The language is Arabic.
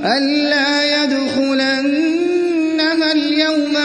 ألا يدخلنها اليوم